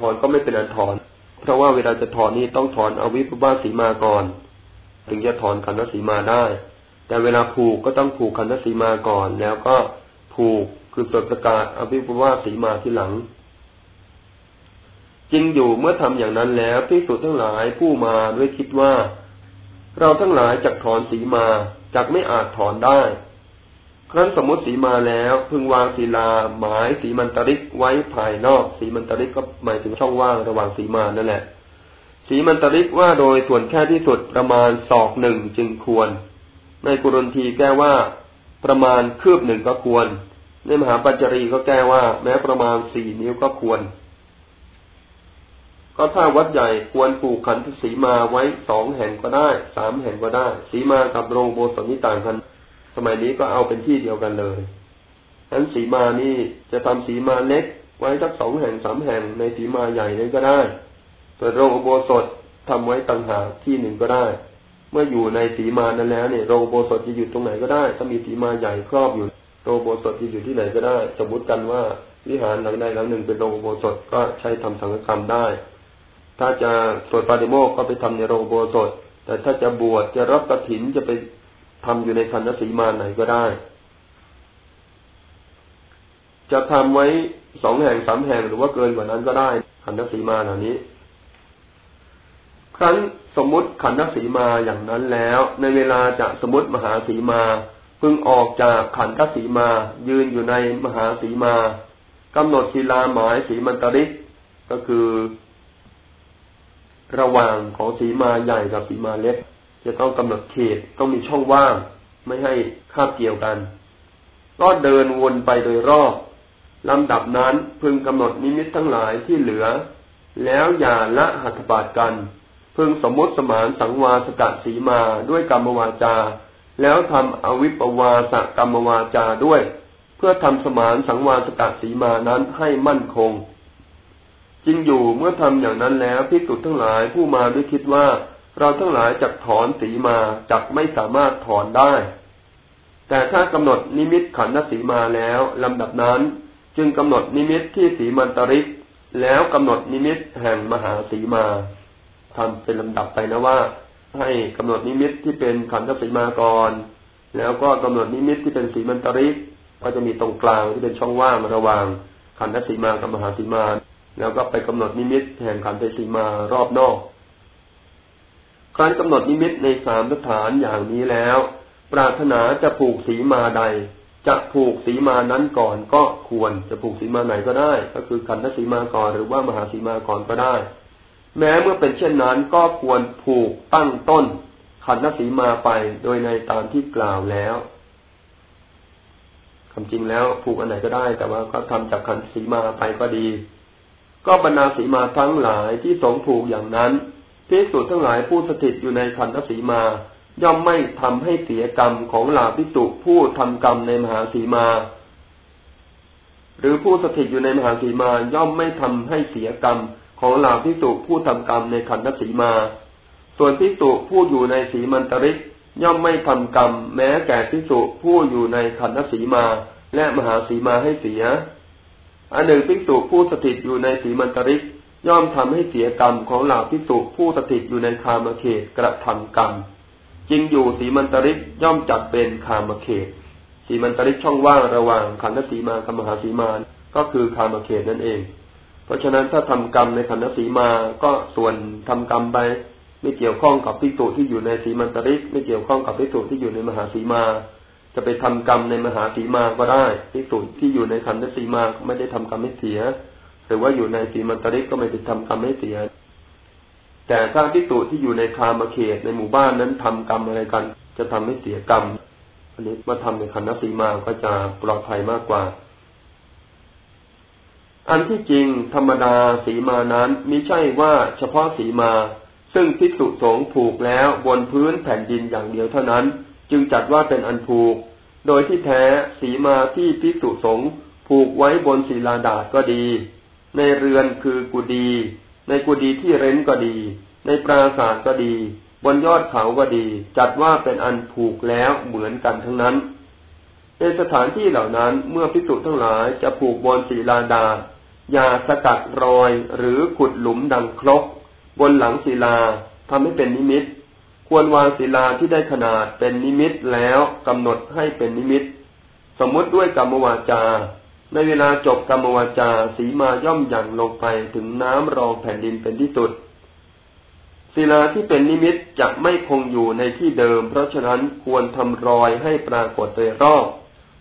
ถอนก็ไม่เป็นอันถอน เพราะว่าเวลาจะถอนนี่ต้องถอนอวิปบาสีมาก่อน ถึงจะถอนคันธสีมาได้ แต่เวลาผูกก็ต้องผูกคันธสีมาก่อน แล้วก็ผูกคือเปิดประกาศอวิปบาสีมาที่หลังจริงอยู่เมื่อทำอย่างนั้นแล้วพิสุทั้งหลายผู้มาด้วยคิดว่า เราทั้งหลายจักถอนสีมาจักไม่อาจถอนได้ ครั้นสมมติสีมาแล้วพึงวางศีลาหมายสีมันตริกไว้ภายนอก สีมันตริกก็หมายถึงช่องว่างระหว่างสีมานั่นแหละ สีมันตริกว่าโดยส่วนแค่ที่สุดประมาณศอกหนึ่งจึงควร ในกุรนทีแก้ว่าประมาณคืบหนึ่งก็ควร ในมหาปัจจรีก็แก้ว่า แม้ประมาณสี่นิ้วก็ควร ก็ถ้าวัดใหญ่ควรปลูกขันธสีมาไว้สองแห่งก็ได้สามแห่งก็ได้ สีมากับโรงโบสถนี้ต่างกัน สมัยนี้ก็เอาเป็นที่เดียวกันเลยนั้นสีมานี่จะทำสีมาเล็ก ไว้สักสองแห่งสามแห่งในสีมาใหญ่นั้นก็ได้เปิดโรงโบสถทำไว้ต่างหากที่หนึ่งก็ได้ เมื่ออยู่ในสีมานั้นแล้วเนี่ยโรงโบสถจะอยู่ตรงไหนก็ได้ ถ้ามีสีมาใหญ่ครอบอยู่ โรงโบสถจะอยู่ที่ไหนก็ได้ สมมุติกันว่าวิหารหลังใดหลังหนึ่งเป็นโรงโบสถก็ใช้ทำสังฆกรรมได้ ถ้าจะสวดปาฏิโมกข์ก็ไปทำในโรงโบสถแต่ถ้าจะบวชจะรับกระถินจะไปทำอยู่ในคันสีมาไหนก็ได้ จะทำไว้สองแห่งสามแห่งหรือว่าเกินกว่านั้นก็ได้ขันสีมาเหล่านี้ ครั้นสมมติขันธสีมาอย่างนั้นแล้ว ในเวลาจะสมมติมหาสีมาพึงออกจากขันธสีมา ยืนอยู่ในมหาสีมากำหนดศิลาหมายสีมันตริกก็คือ ระหว่างของสีมาใหญ่กับสีมาเล็ก จะต้องกำหนดเขตต้องมีช่องว่าง ไม่ให้คาบเกี่ยวกันก็เดินวนไปโดยรอบลำดับนั้นพึงกำหนดนิมิตทั้งหลายที่เหลือ แล้วอย่าละหัตถบาทกัน พึงสมมติสมานสังวาสกัดสีมาด้วยกรรมวาจา แล้วทำอวิปวาสกรรมวาจาด้วย เพื่อทำสมานสังวาสกัดสีมานั้นให้มั่นคงจริงอยู่เมื่อทำอย่างนั้นแล้วพิจุทั้งหลายผู้มาด้วยคิดว่า เราทั้งหลายจักถอนสีมาจักไม่สามารถถอนได้ แต่ถ้ากำหนดนิมิตขันธสีมาแล้วลำดับนั้นจึงกำหนดนิมิตที่สีมันตริก แล้วกำหนดนิมิตแห่งมหาสีมา ทำเป็นลำดับไปนะว่า ให้กำหนดนิมิตที่เป็นขันธสีมาก่อนแล้วก็กำหนดนิมิตที่เป็นสีมันตริกก็จะมีตรงกลางที่เป็นช่องว่างระหว่างขันธสีมากับมหาสีมา แล้วก็ไปกำหนดนิมิตแห่งขันธสีมารอบนอกการกำหนดนิมิตในสามสถานอย่างนี้แล้ว ปรารถนาจะผูกสีมาใด จะผูกสีมานั้นก่อนก็ควรจะผูกสีมาไหนก็ได้ ก็คือขันธสีมาก่อนหรือว่ามหาสีมาก่อนก็ได้ แม้เมื่อเป็นเช่นนั้นก็ควรผูกตั้งต้น ขันธสีมาไปโดยในตามที่กล่าวแล้วคำจริงแล้วผูกอันไหนก็ได้ แต่ว่าก็ทำจากขันสีมาไปก็ดี ก็บรรดาสีมาทั้งหลายที่สงผูกอย่างนั้นพิสูจน์ทั้งหลายผู้สถิตอยู่ในขันธสีมา ย่อมไม่ทำให้เสียกรรมของลาภิสุผู้ทำกรรมในมหาสีมา หรือผู้สถิตอยู่ในมหาสีมาย่อมไม่ทำให้เสียกรรม ของลาภิสุผู้ทำกรรมในขันธสีมา ส่วนภิสุผู้อยู่ในสีมันตริกย่อมไม่ทำกรรม แม้แก่ภิสุผู้อยู่ในขันธสีมา และมหาสีมาให้เสีย อันหนึ่งภิสุผู้สถิตอยู่ในสีมันตริก ย่อมทำให้เสียกรรมของลาภิสุผู้สถิตอยู่ในคามเขตกระทำกรรมจริงอยู่สีมันตริกย่อมจัดเป็นคามเขตสีมันตริกช่องว่างระหว่างขันธสีมากับมหาสีมา ก็คือคามเขตนั่นเอง ราะฉะนั้นถ้าทำกรรมในขันธสีมาก็ส่วนทำกรรมไป ไม่เกี่ยวข้องกับพิจุที่อยู่ในสีมันตริก ไม่เกี่ยวข้องกับพิจุที่อยู่ในมหาสีมา จะไปทำกรรมในมหาสีมาก็ได้พิจุที่อยู่ในขันธสีมาไม่ได้ทำกรรมไม่เสีย หรือว่าอยู่ในสีมันตริกก็ไม่ได้ทำกรรมไม่เสีย แต่ถ้าพิสูจที่อยู่ในคามเขตในหมู่บ้านนั้นทำกรรมอะไรกัน จะทำให้เสียกรรมอันนี้มาทำในคันธสีมาก็จะปลอดภัยมากกว่า อันที่จริงธรรมดาสีมานั้นมิใช่ว่าเฉพาะสีมา ซึ่งพิสุสงผูกแล้วบนพื้นแผ่นดินอย่างเดียวเท่านั้น จึงจัดว่าเป็นอันผูก โดยที่แท้สีมาที่พิสุสงผูกไว้บนศิลาดาษก็ดี ในเรือนคือกุดี ในกุฏิที่เร้นก็ดี ในปราสาทก็ดี บนยอดเขาก็ดี จัดว่าเป็นอันผูกแล้วเหมือนกันทั้งนั้น ในสถานที่เหล่านั้นเมื่อพิสุทั้งหลายจะผูกบนศีลาดา อย่าสกัดรอยหรือขุดหลุมดังครกบนหลังศิลาทำให้เป็นนิมิต ควรวางศิลาที่ได้ขนาดเป็นนิมิตแล้วกำหนดให้เป็นนิมิต สมมติด้วยกรรมวาจา ในเวลาจบกรรมวาจาสีมาย่อมหยั่งลงไปถึงน้ำรองแผ่นดินเป็นที่สุด ศิลาที่เป็นนิมิตจะไม่คงอยู่ในที่เดิม เพราะฉะนั้นควรทำรอยให้ปรากฏโดยรอบ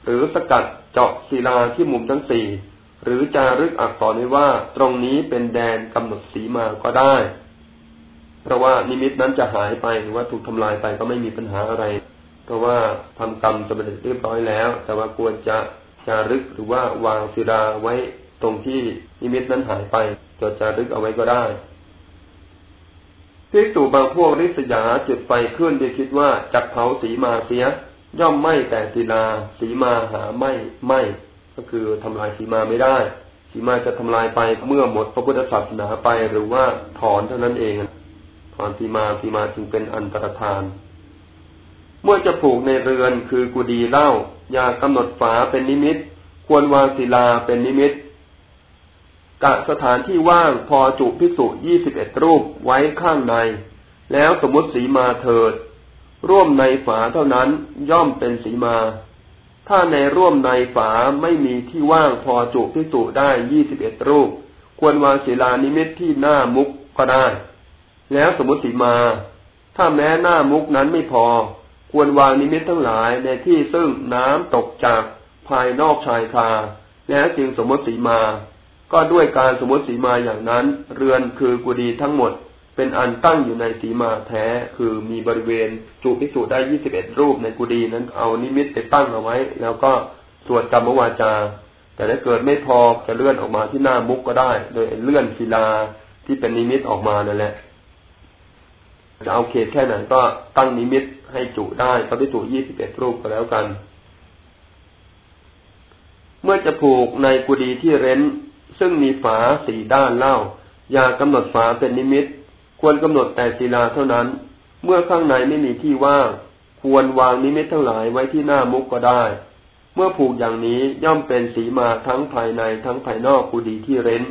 หรือสกัดเจาะศิลาที่มุมทั้งสี่ หรือจารึกอักษรไว้ว่าตรงนี้เป็นแดนกำหนดสีมาก็ได้ เพราะว่านิมิตนั้นจะหายไปหรือว่าถูกทำลายไปก็ไม่มีปัญหาอะไร เพราะว่าทำกรรมจะเป็นเรียบร้อยแล้ว แต่ว่าควรจะจารึกหรือว่าวางศิลาไว้ตรงที่นิมิตนั้นหายไปจดจารึกเอาไว้ก็ได้พิสูบางพวกริษยาจุดไฟขึ้นโดยคิดว่าจักเผาสีมาเสีย ย่อมไม่แต่ศิลาสีมาหาไม่ไม่ ก็คือทำลายสีมาไม่ได้ สีมาจะทำลายไปเมื่อหมดพระพุทธศาสนาไปหรือว่าถอนเท่านั้นเองถอนสีมาสีมาจึงเป็นอันตรธาน เมื่อจะผูกในเรือนคือกุดีเล่า อย่ากำหนดฝาเป็นนิมิต ควรวางศิลาเป็นนิมิตกะสถานที่ว่างพอจุพิสุยี่สิบเอ็ดรูปไว้ข้างใน แล้วสมมติสีมาเถิด ร่วมในฝาเท่านั้นย่อมเป็นสีมา ถ้าในร่วมในฝาไม่มีที่ว่างพอจุพิสุได้ยี่สิบเอ็ดรูป ควรวางศิลานิมิตที่หน้ามุกก็ได้ แล้วสมมติสีมา ถ้าแม้หน้ามุกนั้นไม่พอ ควรวางนิมิตทั้งหลายในที่ซึ่งน้ำตกจากภายนอกชายคาแล้วจึงสมมติสีมา ก็ด้วยการสมมติสีมาอย่างนั้น เรือนคือกุฏิทั้งหมด เป็นอันตั้งอยู่ในสีมาแท้ คือมีบริเวณจูพิสูจได้ยี่สิบเอ็ดรูปในกุฏินั้นเอานิมิตไปตั้งเอาไว้ แล้วก็สวดกรรมวาจา แต่ถ้าเกิดไม่พอจะเลื่อนออกมาที่หน้ามุกก็ได้ โดยเลื่อนศิลาที่เป็นนิมิตออกมานั่นแหละ จะเอาเขตแค่ไหนก็ตั้งนิมิตให้จุได้พระพิจุยี่สิบเอ็ดรูปก็แล้วกัน เมื่อจะผูกในกุฏิที่เร้น ซึ่งมีฝาสี่ด้านเล่า อย่ากำหนดฝาเป็นนิมิต ควรกำหนดแต่ศิลาเท่านั้น เมื่อข้างในไม่มีที่ว่าง ควรวางนิมิตทั้งหลายไว้ที่หน้ามุกก็ได้ เมื่อผูกอย่างนี้ย่อมเป็นสีมาทั้งภายในทั้งภายนอกกุฏิที่เร้น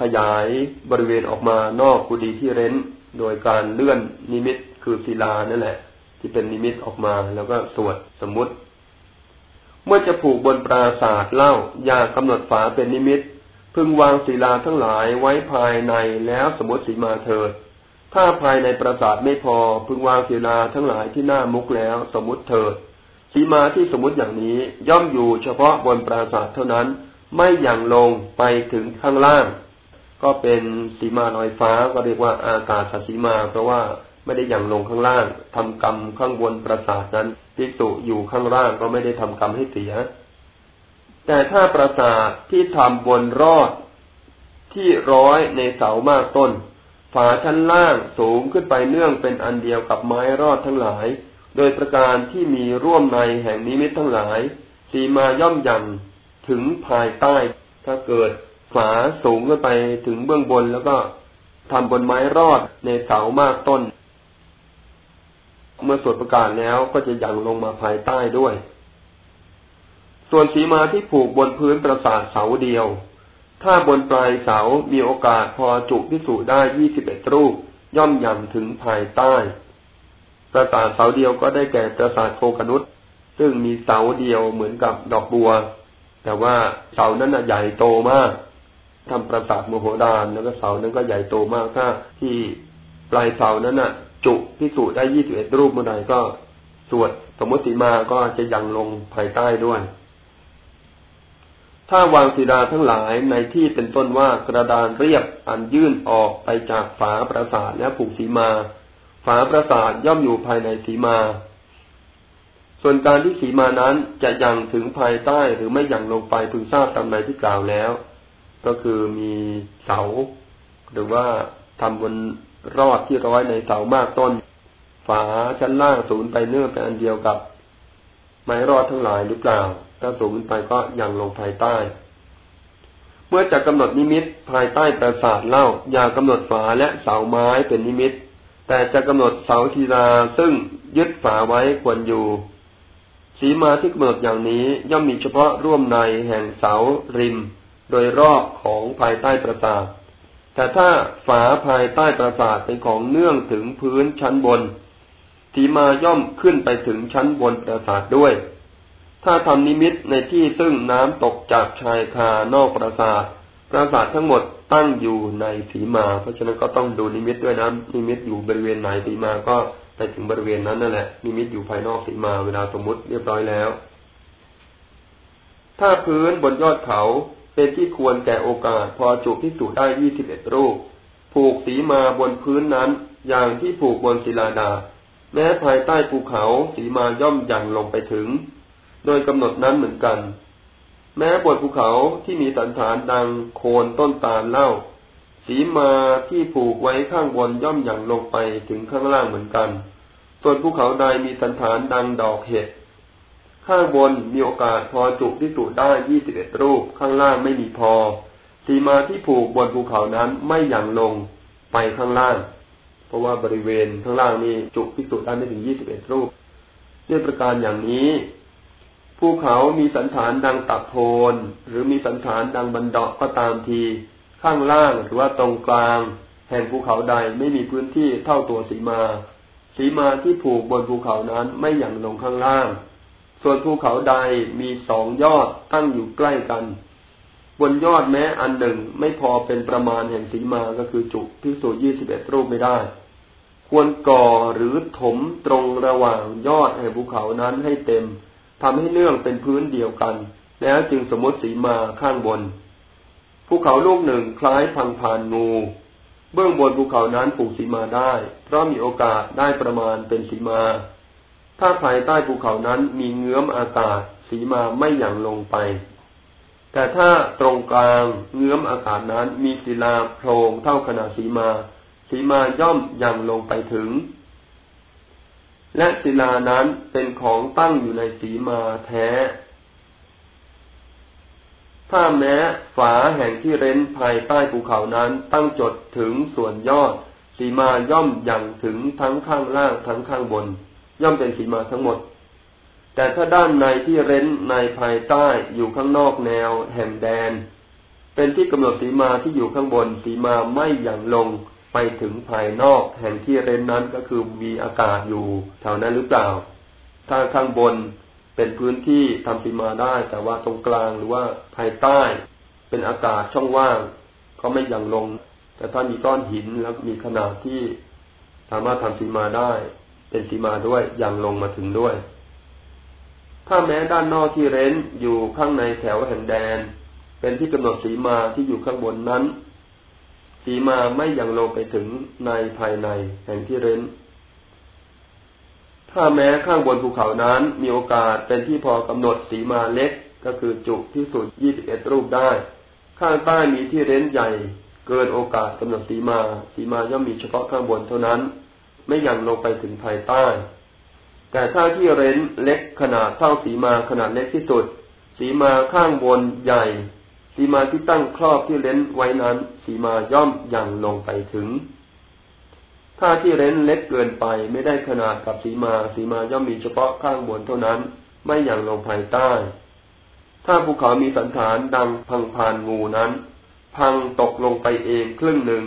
ขยายบริเวณออกมานอกกุฏิที่เร้น โดยการเลื่อนนิมิตคือศิลานั่นแหละ ที่เป็นนิมิตออกมาแล้วก็สวดสมมุติ เมื่อจะผูกบนปราศาสตร์เล่าอย่ากำหนดฝาเป็นนิมิต พึงวางศีลาทั้งหลายไว้ภายในแล้วสมมติสีมาเถิด ถ้าภายในปราสาทไม่พอ พึงวางศีลาทั้งหลายที่หน้ามุกแล้วสมมติเถิดสีมาที่สมมติอย่างนี้ย่อมอยู่เฉพาะบนปราสาทเท่านั้น ไม่อย่างลงไปถึงข้างล่าง ก็เป็นสีมาลอยฟ้าก็เรียกว่าอากาศสีมา เพราะว่าไม่ได้อย่างลงข้างล่างทำกรรมข้างบนปราสาทนั้นพิจุอยู่ข้างล่างก็ไม่ได้ทำกรรมให้เสีย แต่ถ้าปราสาทที่ทำบนรอดที่ร้อยในเสามากต้น ฝาชั้นล่างสูงขึ้นไปเนื่องเป็นอันเดียวกับไม้รอดทั้งหลาย โดยประการที่มีร่วมในแห่งนิมิตทั้งหลาย สีมาย่อมยันถึงภายใต้ ถ้าเกิดฝาสูงขึ้นไปถึงเบื้องบนแล้วก็ทำบนไม้รอดในเสามากต้น เมื่อสวดประกาศแล้วก็จะยังลงมาภายใต้ด้วย ส่วนสีมาที่ผูกบนพื้นปราสาทเสาเดียว ถ้าบนปลายเสามีโอกาสพอจุพิสูจได้ยี่สิบเอ็ดรูป ย่อมย่ำถึงภายใต้ ปราสาทเสาเดียวก็ได้แก่ปราสาทโคกนุษซึ่งมีเสาเดียวเหมือนกับดอกบัว แต่ว่าเสานั้นใหญ่โตมากทำปราสาทมโหดานแล้วก็เสานั้นก็ใหญ่โตมากถ้าที่ปลายเสานั้นน่ะ จุพิสูจได้ยี่สิบเอ็ดรูปเมื่อใดก็สวดสมมติมาก็จะยังลงภายใต้ด้วย ถ้าวางศิลาทั้งหลายในที่เป็นต้นว่ากระดานเรียบอันยื่นออกไปจากฝาปราสาทและผูกสีมา ฝาปราสาทย่อมอยู่ภายในสีมา ส่วนการที่สีมานั้นจะยังถึงภายใต้หรือไม่ยังลงไปพึงทราบตามในที่กล่าวแล้ว ก็คือมีเสา หรือว่าทำบนรอดที่ร้อยในเสามากต้น ฝาชั้นล่างศูนย์ไปเนื่องเป็นอันเดียวกับ ไม้รอดทั้งหลายหรือเปล่า ถ้าสูงขึ้นไปก็ยังลงภายใต้ เมื่อจะกำหนดนิมิตภายใต้ปราสาทเล่า อย่ากำหนดฝาและเสาไม้เป็นนิมิต แต่จะกำหนดเสาทีราซึ่งยึดฝาไว้ควรอยู่ สีมาที่กำหนดอย่างนี้ย่อมมีเฉพาะร่วมในแห่งเสาริม โดยรอบของภายใต้ปราสาท แต่ถ้าฝาภายใต้ปราสาทเป็นของเนื่องถึงพื้นชั้นบนสีมาย่อมขึ้นไปถึงชั้นบนปราสาทด้วย ถ้าทำนิมิตในที่ซึ่งน้ำตกจากชายคานอกปราสาทปราสาททั้งหมดตั้งอยู่ในสีมา เพราะฉะนั้นก็ต้องดูนิมิตด้วยนะนิมิตอยู่บริเวณไหนสีมาก็ไปถึงบริเวณนั้นนั่นแหละนิมิตอยู่ภายนอกสีมาเวลาสมมติเรียบร้อยแล้ว ถ้าพื้นบนยอดเขาเป็นที่ควรแก่โอกาส พอจุพิสูจได้ยี่สิบเอ็ดรูป ผูกสีมาบนพื้นนั้น อย่างที่ผูกบนศิลาดา แม้ภายใต้ภูเขาสีมาย่อมยังลงไปถึง โดยกำหนดนั้นเหมือนกัน แม้บนภูเขาที่มีสันฐานดังโคนต้นตาลเล่า สีมาที่ผูกไว้ข้างบนย่อมอย่างลงไปถึงข้างล่างเหมือนกัน ส่วนภูเขาใดมีสันฐานดังดอกเห็ดข้างบนมีโอกาสพอจุที่สุได้ยี่สิบเอ็ดรูปข้างล่างไม่มีพอ สีมาที่ผูกบนภูเขานั้นไม่อย่างลงไปข้างล่าง เพราะว่าบริเวณข้างล่างนี้จุพิสูจน์ได้ไม่ถึงยี่สิบเอ็ดรูปด้วยประการอย่างนี้ ภูเขามีสันฐานดังตับโพนหรือมีสันฐานดังบันดาก็ตามที ข้างล่างหรือว่าตรงกลาง แห่งภูเขาใดไม่มีพื้นที่เท่าตัวสีมา สีมาที่ผูกบนภูเขานั้นไม่หยั่งลงข้างล่าง ส่วนภูเขาใดมีสองยอดตั้งอยู่ใกล้กัน บนยอดแม้อันหนึ่งไม่พอเป็นประมาณแห่งสีมาก็คือจุพิสูจยี่สิบเอ็ดรูปไม่ได้ควรก่อหรือถมตรงระหว่างยอดแห่งภูเขานั้นให้เต็ม ทำให้เนื่องเป็นพื้นเดียวกัน แล้วจึงสมมติสีมาข้างบน ภูเขาลูกหนึ่งคล้ายพังพานงู เบื้องบนภูเขานั้นปลูกสีมาได้ เพราะมีโอกาสได้ประมาณเป็นสีมา ถ้าภายใต้ภูเขานั้นมีเงื้อมอากาศสีมาไม่หยั่งลงไป แต่ถ้าตรงกลางเงื้อมอากาศนั้นมีศิลาโพรงเท่าขนาดสีมา สีมาย่อมหยั่งลงไปถึง และศิลานั้นเป็นของตั้งอยู่ในสีมาแท้ ถ้าแม้ฝาแห่งที่เร้นภายใต้ภูเขานั้นตั้งจดถึงส่วนยอด สีมาย่อมอย่างถึงทั้งข้างล่างทั้งข้างบน ย่อมเป็นสีมาทั้งหมด แต่ถ้าด้านในที่เร้นในภายใต้อยู่ข้างนอกแนวแห่งแดน เป็นที่กำหนดสีมาที่อยู่ข้างบน สีมาไม่อย่างลง ไปถึงภายนอกแห่งที่เร้นนั้นก็คือมีอากาศอยู่แถวนั้นหรือเปล่า ถ้าข้างบนเป็นพื้นที่ทำสีมาได้ แต่ว่าตรงกลางหรือว่าภายใต้ เป็นอากาศช่องว่างก็ไม่ยังลง แต่ถ้ามีก้อนหินแล้วมีขนาดที่สามารถทำสีมาได้ เป็นสีมาด้วยยังลงมาถึงด้วย ถ้าแม้ด้านนอกที่เร้นอยู่ข้างในแถวแห่งแดน เป็นที่กำหนดสีมาที่อยู่ข้างบนนั้น สีมาไม่ยังลงไปถึงในภายในแห่งที่เร้น ถ้าแม้ข้างบนภูเขานั้นมีโอกาสเป็นที่พอกำหนดสีมาเล็กก็คือจุที่สุดยี่สิบเอ็ดรูปได้ ข้างใต้มีที่เร้นใหญ่ เกินโอกาสกำหนดสีมา สีมาย่อมมีเฉพาะข้างบนเท่านั้น ไม่ยังลงไปถึงภายใต้ แต่ถ้าที่เร้นเล็กขนาดเท่าสีมาขนาดเล็กที่สุด สีมาข้างบนใหญ่ สีมาที่ตั้งครอบที่เล้นไว้นั้น สีมาย่อมยังลงไปถึง ถ้าที่เล้นเล็กเกินไปไม่ได้ขนาดกับสีมา สีมาย่อมมีเฉพาะข้างบนเท่านั้น ไม่ยังลงภายใต้ ถ้าภูเขามีสันฐานดังพังพานงูนั้น พังตกลงไปเองครึ่งหนึ่ง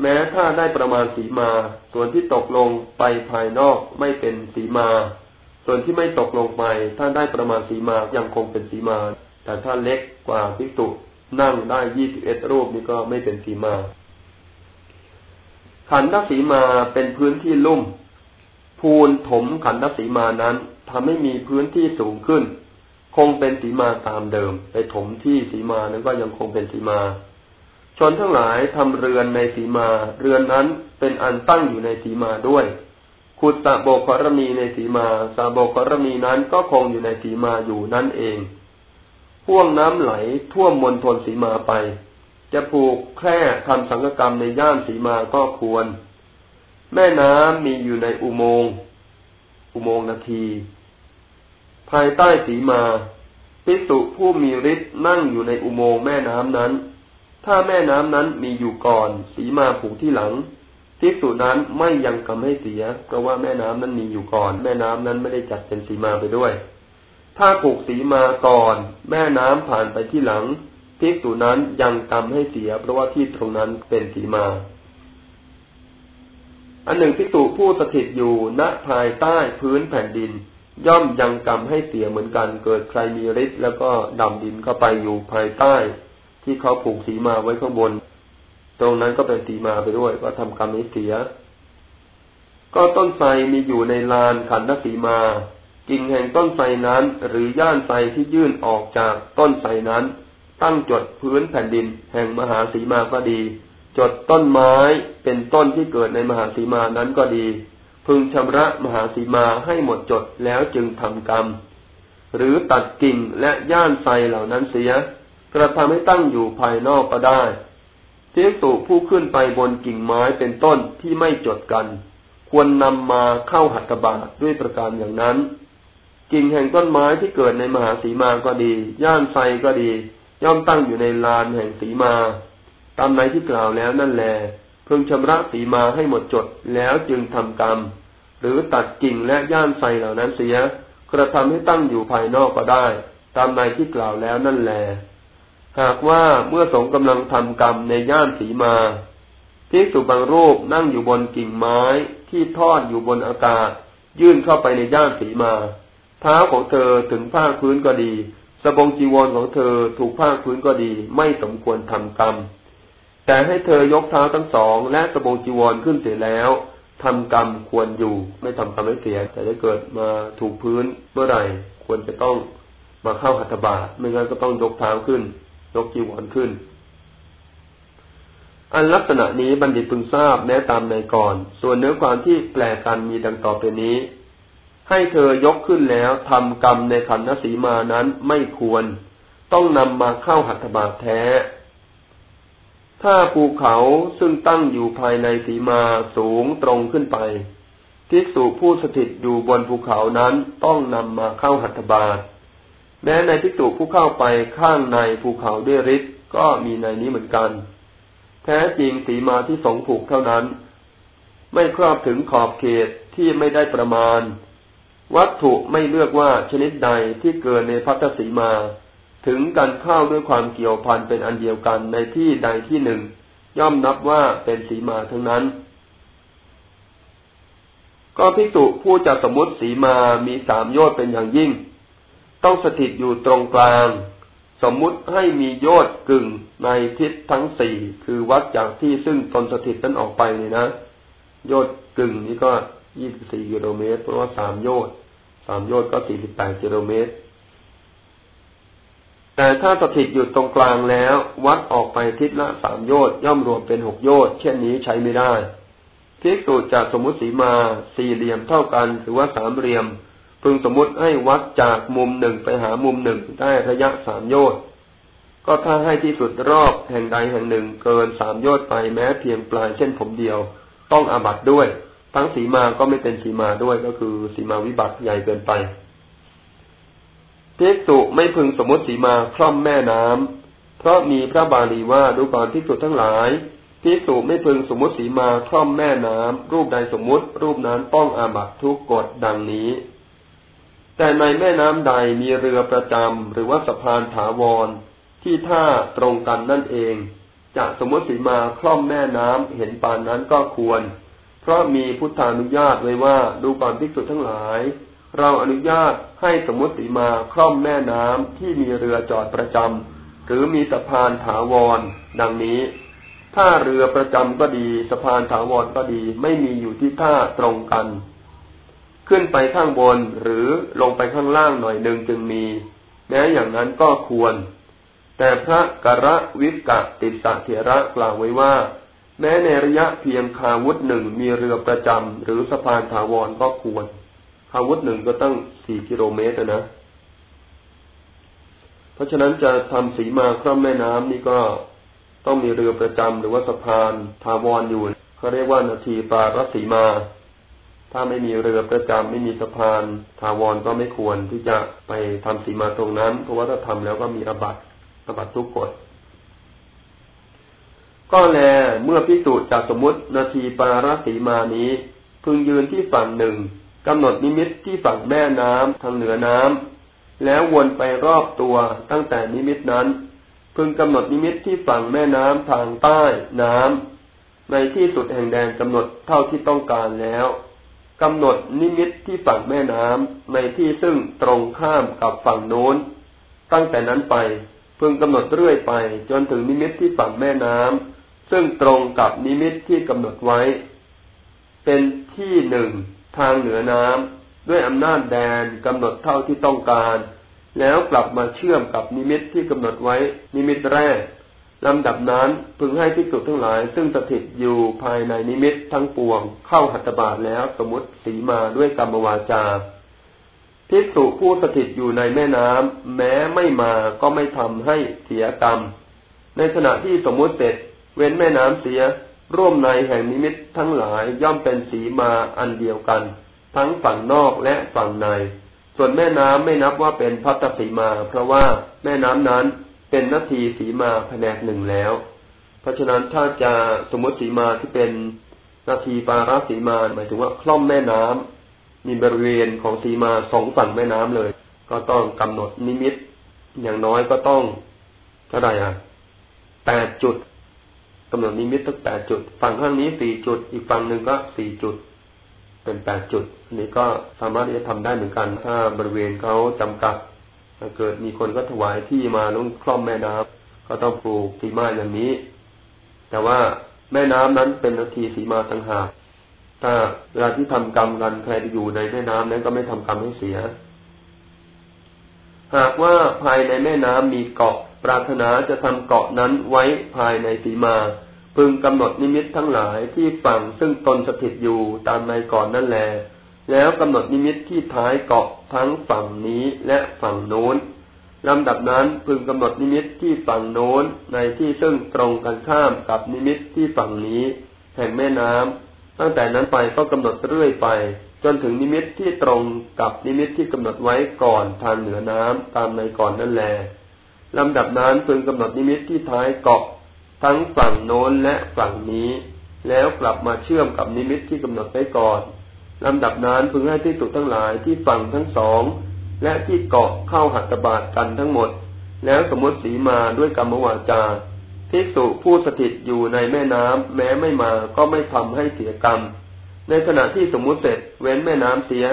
แม้ถ้าได้ประมาณสีมา ส่วนที่ตกลงไปภายนอกไม่เป็นสีมา ส่วนที่ไม่ตกลงไป ถ้าได้ประมาณสีมายังคงเป็นสีมา แต่ถ้าเล็กกว่าภิกษุนั่งได้ยี่สิบเอ็ดรูปนี่ก็ไม่เป็นสีมา ขันธสีมาเป็นพื้นที่ลุ่ม พูนถมขันธสีมานั้นทำให้มีพื้นที่สูงขึ้น คงเป็นสีมาตามเดิม ไปถมที่สีมานั้นก็ยังคงเป็นสีมา ชนทั้งหลายทำเรือนในสีมา เรือนนั้นเป็นอันตั้งอยู่ในสีมาด้วยขุดตะโบกรมีในสีมา สาโบกรมีนั้นก็คงอยู่ในสีมาอยู่นั่นเอง พ่วงน้ำไหลท่วมมณฑลสีมาไป จะปลูกแค่ทำสังกกรรมในย่านสีมาก็ควร แม่น้ำมีอยู่ในอุโมงค์อุโมงค์นาที ภายใต้สีมาพิสุผู้มีฤทธิ์นั่งอยู่ในอุโมงค์แม่น้ำนั้น ถ้าแม่น้ำนั้นมีอยู่ก่อน สีมาผูกที่หลังพิสุนั้นไม่ยังกำให้เสียเพราะว่าแม่น้ำนั้นมีอยู่ก่อน แม่น้ำนั้นไม่ได้จัดเป็นสีมาไปด้วย ถ้าผูกสีมาก่อน แม่น้ำผ่านไปที่หลังภิกษุนั้นยังกรรมให้เสีย เพราะว่าที่ตรงนั้นเป็นสีมา อันหนึ่งภิกษุผู้สถิตอยู่ณภายใต้พื้นแผ่นดิน ย่อมยังกรรมให้เสียเหมือนกัน เกิดใครมีฤทธิ์แล้วก็ดำดินเข้าไปอยู่ภายใต้ ที่เขาผูกสีมาไว้ข้างบน ตรงนั้นก็เป็นสีมาไปด้วยก็ทำกรรมให้เสีย ก็ต้นไทรมีอยู่ในลานขันธสีมา กิ่งแห่งต้นไทรนั้น หรือย่านไทรที่ยื่นออกจากต้นไทรนั้น ตั้งจดพื้นแผ่นดิน แห่งมหาสีมาก็ดี จดต้นไม้เป็นต้นที่เกิดในมหาสีมานั้นก็ดี พึงชำระมหาสีมาให้หมดจดแล้วจึงทำกรรม หรือตัดกิ่งและย่านไทรเหล่านั้นเสีย กระทำให้ตั้งอยู่ภายนอกก็ได้เทียสุผู้ขึ้นไปบนกิ่งไม้เป็นต้นที่ไม่จดกัน ควรนำมาเข้าหัตถบาทด้วยประการอย่างนั้น กิ่งแห่งต้นไม้ที่เกิดในมหาสีมาก็ดี ย่านไฟก็ดี ย่อมตั้งอยู่ในลานแห่งสีมา ตามไหนที่กล่าวแล้วนั่นแหละพึงชำระสีมาให้หมดจดแล้วจึงทำกรรม หรือตัดกิ่งและย่านไฟเหล่านั้นเสีย กระทำให้ตั้งอยู่ภายนอกก็ได้ ตามในที่กล่าวแล้วนั่นแหละหากว่าเมื่อสงกำลังทำกรรมในย่านสีมาภิกษุบางรูปนั่งอยู่บนกิ่งไม้ที่ทอดอยู่บนอากาศ ยื่นเข้าไปในย่านสีมา เท้าของเธอถึงผ้าพื้นก็ดีสบงจีวรของเธอถูกผ้าพื้นก็ดีไม่สมควรทำกรรม แต่ให้เธอยกเท้าทั้งสอง และสบงจีวรขึ้นเสียแล้วทำกรรมควรอยู่ไม่ทำกรรมไม่เสีย แต่ถ้าเกิดมาถูกพื้นเมื่อไหร่ควรจะต้องมาเข้าหัตถบาตไม่งั้นก็ต้องยกเท้าขึ้น ยกจีวรขึ้น อันลักษณะนี้บัณฑิตพึงทราบแม้ตามในก่อน ส่วนเนื้อความที่แปลกันมีดังต่อไปนี้ ให้เธอยกขึ้นแล้วทำกรรมในขันธสีมานั้นไม่ควร ต้องนำมาเข้าหัตถบาทแท้ ถ้าภูเขาซึ่งตั้งอยู่ภายในสีมาสูงตรงขึ้นไปภิกษุผู้สถิตอยู่บนภูเขานั้นต้องนำมาเข้าหัตถบาทแม้ในภิกษุผู้เข้าไปข้างในภูเขาด้วยฤทธิ์ก็มีในนี้เหมือนกัน แท้จริงสีมาที่สงผูกเท่านั้น ไม่ครอบถึงขอบเขตที่ไม่ได้ประมาณ วัตถุไม่เลือกว่าชนิดใดที่เกิดในพัทสีมา ถึงกันเข้าด้วยความเกี่ยวพันเป็นอันเดียวกันในที่ใดที่หนึ่ง ย่อมนับว่าเป็นสีมาทั้งนั้น ก็พิจุผู้จะสมมติสีมามีสามโยชน์เป็นอย่างยิ่ง ต้องสถิตอยู่ตรงกลาง สมมุติให้มีโยชน์กึ่งในทิศทั้งสี่คือวัดจากที่ซึ่งตนสถิตนั้นออกไปนี่นะโยชน์กึ่งนี้ก็ ยี่สิบสี่กิโลเมตร เพราะว่าสามโยชน์สามโยชน์ก็สี่สิบแปดกิโลเมตร แต่ถ้าสถิตอยู่ตรงกลางแล้ว วัดออกไปทิศละสามโยชน์ย่อมรวมเป็นหกโยชน์เช่นนี้ใช้ไม่ได้ทิศสูตรจากสมมติสีมาสี่เหลี่ยมเท่ากันหรือว่าสามเหลี่ยม พึงสมมติให้วัดจากมุมหนึ่งไปหามุมหนึ่งได้ระยะสามโยชน์ก็ถ้าให้ที่สุดรอบแห่งใดแห่งหนึ่งเกินสามโยชน์ไปแม้เพียงปลายเช่นผมเดียว ต้องอาบัตด้วย ทั้งสีมาก็ไม่เป็นสีมาด้วยก็คือสีมาวิบัติใหญ่เกินไปภิกษุไม่พึงสมมติสีมาคล่อมแม่น้ำเพราะมีพระบาลีว่าดูก่อนภิกษุทั้งหลายภิกษุไม่พึงสมมติสีมาคล่อมแม่น้ำรูปใดสมมติ รูปนั้นต้องอาบัตทุกกฎดังนี้ แต่ในแม่น้ำใดมีเรือประจำหรือว่าสะพานถาวร ที่ท่าตรงกันนั่นเองจะสมมติสีมาคล่อมแม่น้ำเห็นปานนั้นก็ควร เพราะมีพุทธานุญาตไว้ว่าดูก่อนภิกษุทั้งหลาย เราอนุญาตให้สมมติมาคล่อมแม่น้ำที่มีเรือจอดประจำหรือมีสะพานถาวร ดังนี้ ถ้าเรือประจำก็ดีสะพานถาวรก็ดี ไม่มีอยู่ที่ท่าตรงกัน ขึ้นไปข้างบนหรือลงไปข้างล่างหน่อยหนึ่งจึงมี แม้อย่างนั้นก็ควร แต่พระกระวิกะติสเถระกล่าวไว้ว่า แม้ในระยะเพียงคาวุธหนึ่งมีเรือประจำหรือสะพานถาวรก็ควรคาวุธหนึ่งก็ตั้งสี่กิโลเมตรนะ เพราะฉะนั้นจะทำสีมาคร่ำแม่น้ำนี่ก็ต้องมีเรือประจำหรือว่าสะพานถาวรอยู่เขาเรียกว่านาทีปารสีมา ถ้าไม่มีเรือประจำไม่มีสะพานถาวรก็ไม่ควรที่จะไปทำสีมาตรงนั้น เพราะว่าถ้าทำแล้วก็มีอบัตอบัตทุกกฎ ก็แลเมื่อพิสูจน์จากสมมตินาทีปารสีมานี้ พึงยืนที่ฝั่งหนึ่งกำหนดนิมิตที่ฝั่งแม่น้ำทางเหนือน้ำแล้ววนไปรอบตัวตั้งแต่นิมิตนั้น พึงกำหนดนิมิตที่ฝั่งแม่น้ำทางใต้น้ำในที่สุดแห่งแดนกำหนดเท่าที่ต้องการแล้วกำหนดนิมิตที่ฝั่งแม่น้ำในที่ซึ่งตรงข้ามกับฝั่งโน้น ตั้งแต่นั้นไป พึงกำหนดเรื่อยไปจนถึงนิมิตที่ฝั่งแม่น้ำ ซึ่งตรงกับนิมิตที่กำหนดไว้ เป็นที่หนึ่งทางเหนือน้ำด้วยอำนาจแดนกำหนดเท่าที่ต้องการ แล้วกลับมาเชื่อมกับนิมิตที่กำหนดไว้ นิมิตแรกลำดับนั้นพึงให้ภิกษุทั้งหลาย ซึ่งสถิตอยู่ภายในนิมิตทั้งปวง เข้าหัตถบาทแล้วสมมติสีมาด้วยกรรมวาจาภิกษุผู้สถิตอยู่ในแม่น้ำแม้ไม่มาก็ไม่ทำให้เสียกรรม ในขณะที่สมมติเสร็จ เว้นแม่น้ำเสีย ร่วมในแห่งนิมิตทั้งหลายย่อมเป็นสีมาอันเดียวกัน ทั้งฝั่งนอกและฝั่งใน ส่วนแม่น้ำไม่นับว่าเป็นพัตสีมา เพราะว่าแม่น้ำนั้นเป็นนาทีสีมาแผนกหนึ่งแล้ว เพราะฉะนั้นถ้าจะสมมติสีมาที่เป็นนาทีปาราสีมาหมายถึงว่าคล่อมแม่น้ำมีบริเวณของสีมาสองฝั่งแม่น้ำเลย ก็ต้องกำหนดนิมิต อย่างน้อยก็ต้องเท่าไหร่อะแปดจุด กำหนดนิมิตทั้งแปดจุด ฝั่งข้างนี้สี่จุด อีกฝั่งหนึ่งก็สี่จุด เป็นแปดจุด อันนี้ก็สามารถที่จะทำได้เหมือนกัน ถ้าบริเวณเขาจำกัดถ้าเกิดมีคนก็ถวายที่มาลงคล่อมแม่น้ำก็ต้องปลูกสีมาอย่างนี้ แต่ว่าแม่น้ำนั้นเป็นนาทีสีมาต่างหากถ้าเวลาที่ทำกรรมกันใครอยู่ในแม่น้ำนั้นก็ไม่ทำกรรมให้เสีย หากว่าภายในแม่น้ำมีเกาะ ปรารถนาจะทำเกาะนั้นไว้ภายในสีมา พึงกำหนดนิมิตทั้งหลายที่ฝั่งซึ่งตนสถิตอยู่ตามในก่อนนั่นแล แล้วกำหนดนิมิตที่ท้ายเกาะทั้งฝั่งนี้และฝั่งโน้นลำดับนั้นพึงกำหนดนิมิตที่ฝั่งโน้นในที่ซึ่งตรงกันข้ามกับนิมิตที่ฝั่งนี้ แห่งแม่น้ำตั้งแต่นั้นไปก็กำหนดเรื่อยไป จนถึงนิมิตที่ตรงกับนิมิตที่กำหนดไว้ก่อนทางเหนือน้ำตามในก่อนนั่นแล ลำดับนั้นพึงกำหนดนิมิตที่ท้ายเกาะทั้งฝั่งโน้นและฝั่งนี้ แล้วกลับมาเชื่อมกับนิมิตที่กำหนดไว้ก่อนลำดับนั้นพึงให้ที่ตุทั้งหลายที่ฝั่งทั้งสอง และที่เกาะเข้าหัตถบาทกันทั้งหมด แล้วสมมติสีมาด้วยกรรมวาจาภิกษุผู้สถิตอยู่ในแม่น้ำแม้ไม่มาก็ไม่ทำให้เสียกรรม ในขณะที่สมมุติเสร็จเว้นแม่น้ำเสีย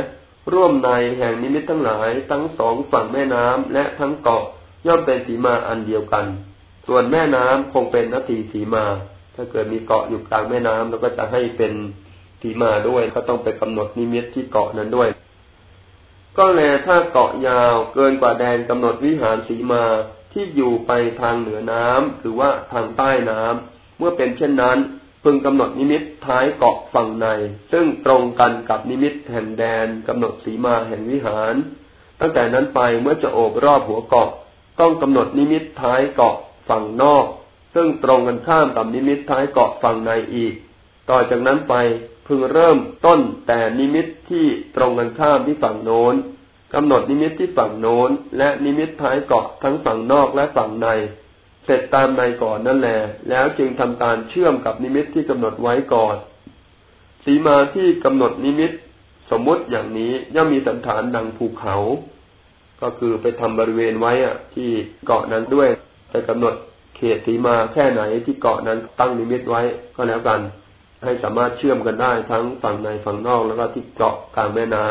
ร่วมในแห่งนิมิตทั้งหลายทั้งสองฝั่งแม่น้ำและทั้งเกาะ ย่อมเป็นสีมาอันเดียวกัน ส่วนแม่น้ำคงเป็นนาทีสีมา ถ้าเกิดมีเกาะอยู่กลางแม่น้ำเราก็จะให้เป็นสีมาด้วยก็ต้องไปกำหนดนิมิตที่เกาะนั้นด้วย ก็แลถ้าเกาะยาวเกินกว่าแดนกำหนดวิหารสีมาที่อยู่ไปทางเหนือน้ำหรือว่าทางใต้น้ำเมื่อเป็นเช่นนั้นพึงกำหนดนิมิตท้ายเกาะฝั่งใน ซึ่งตรงกันกับนิมิตแห่งแดนกำหนดสีมาแห่งวิหาร ตั้งแต่นั้นไปเมื่อจะโอบรอบหัวเกาะ ต้องกำหนดนิมิตท้ายเกาะฝั่งนอก ซึ่งตรงกันข้ามกับนิมิตท้ายเกาะฝั่งในอีก ต่อจากนั้นไปพึงเริ่มต้นแต่นิมิตที่ตรงกันข้ามที่ฝั่งโน้นกำหนดนิมิตที่ฝั่งโน้น และนิมิตท้ายเกาะทั้งฝั่งนอกและฝั่งใน เสร็จตามในก่อนนั่นแหละแล้วจึงทำการเชื่อมกับนิมิตที่กำหนดไว้ก่อน สีมาที่กำหนดนิมิต สมมุติอย่างนี้ย่อมมีสัณฐานดังภูเขา ก็คือไปทำบริเวณไว้อะที่เกาะนั้นด้วยจะกำหนดเขตสีมาแค่ไหนที่เกาะนั้นตั้งนิมิตไว้ก็แล้วกัน ให้สามารถเชื่อมกันได้ทั้งฝั่งในฝั่งนอกแล้วก็ที่เกาะกลางแม่น้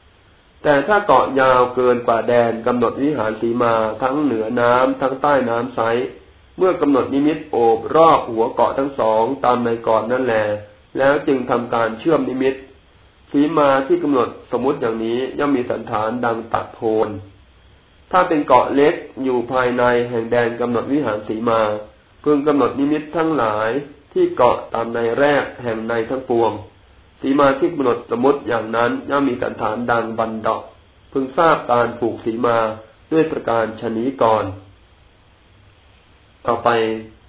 ำแต่ถ้าเกาะยาวเกินกว่าแดนกำหนดวิหารสีมาทั้งเหนือน้ำทั้งใต้น้ำไซร้เมื่อกำหนดนิมิตโอบรอบหัวเกาะทั้งสองตามนัยก่อนนั่นแหละแล้วจึงทำการเชื่อมนิมิต สีมาที่กำหนดสมมติอย่างนี้ย่อมมีสัณฐานดังตะโพน ถ้าเป็นเกาะเล็กอยู่ภายในแห่งแดนกำหนดวิหารสีมาพึงกำหนดนิมิตทั้งหลายที่เกาะตามนัยแรกแห่งนัยทั้งปวง สีมาที่กำหนดสมมติอย่างนั้นย่อมมีสัณฐานดังบัณเฑาะว์พึงทราบการผูกสีมาด้วยประการชนี้ก่อน ต่อไป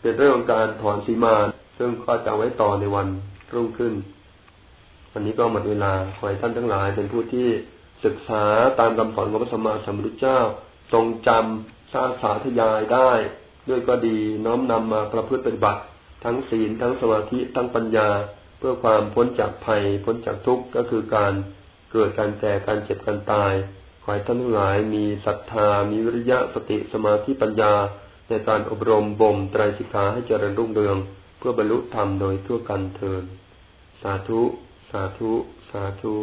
เป็นเรื่องการถอนสีมา ซึ่งก็จะไว้ต่อในวันรุ่งขึ้น วันนี้ก็หมดเวลาขอให้ท่านทั้งหลาย เป็นผู้ที่ศึกษาตามคำสอนของพระสัมมาสัมพุทธเจ้า ทรงจำสร้างสาธยายได้ ด้วยก็ดีน้อมนำมาประพฤติปฏิบัติ ทั้งศีลทั้งสมาธิทั้งปัญญา เพื่อความพ้นจากภัย พ้นจากทุกข์ก็คือการเกิดการแก่การเจ็บการตาย ขอให้ท่านทั้งหลายมีศรัทธา มีวิริยะสติสมาธิปัญญา ในการอบรมบ่มไตรสิกขาให้เจริญรุ่งเรือง เพื่อบรรลุธรรมโดยทั่วกันเทินสาธุ สาธุ สาธุ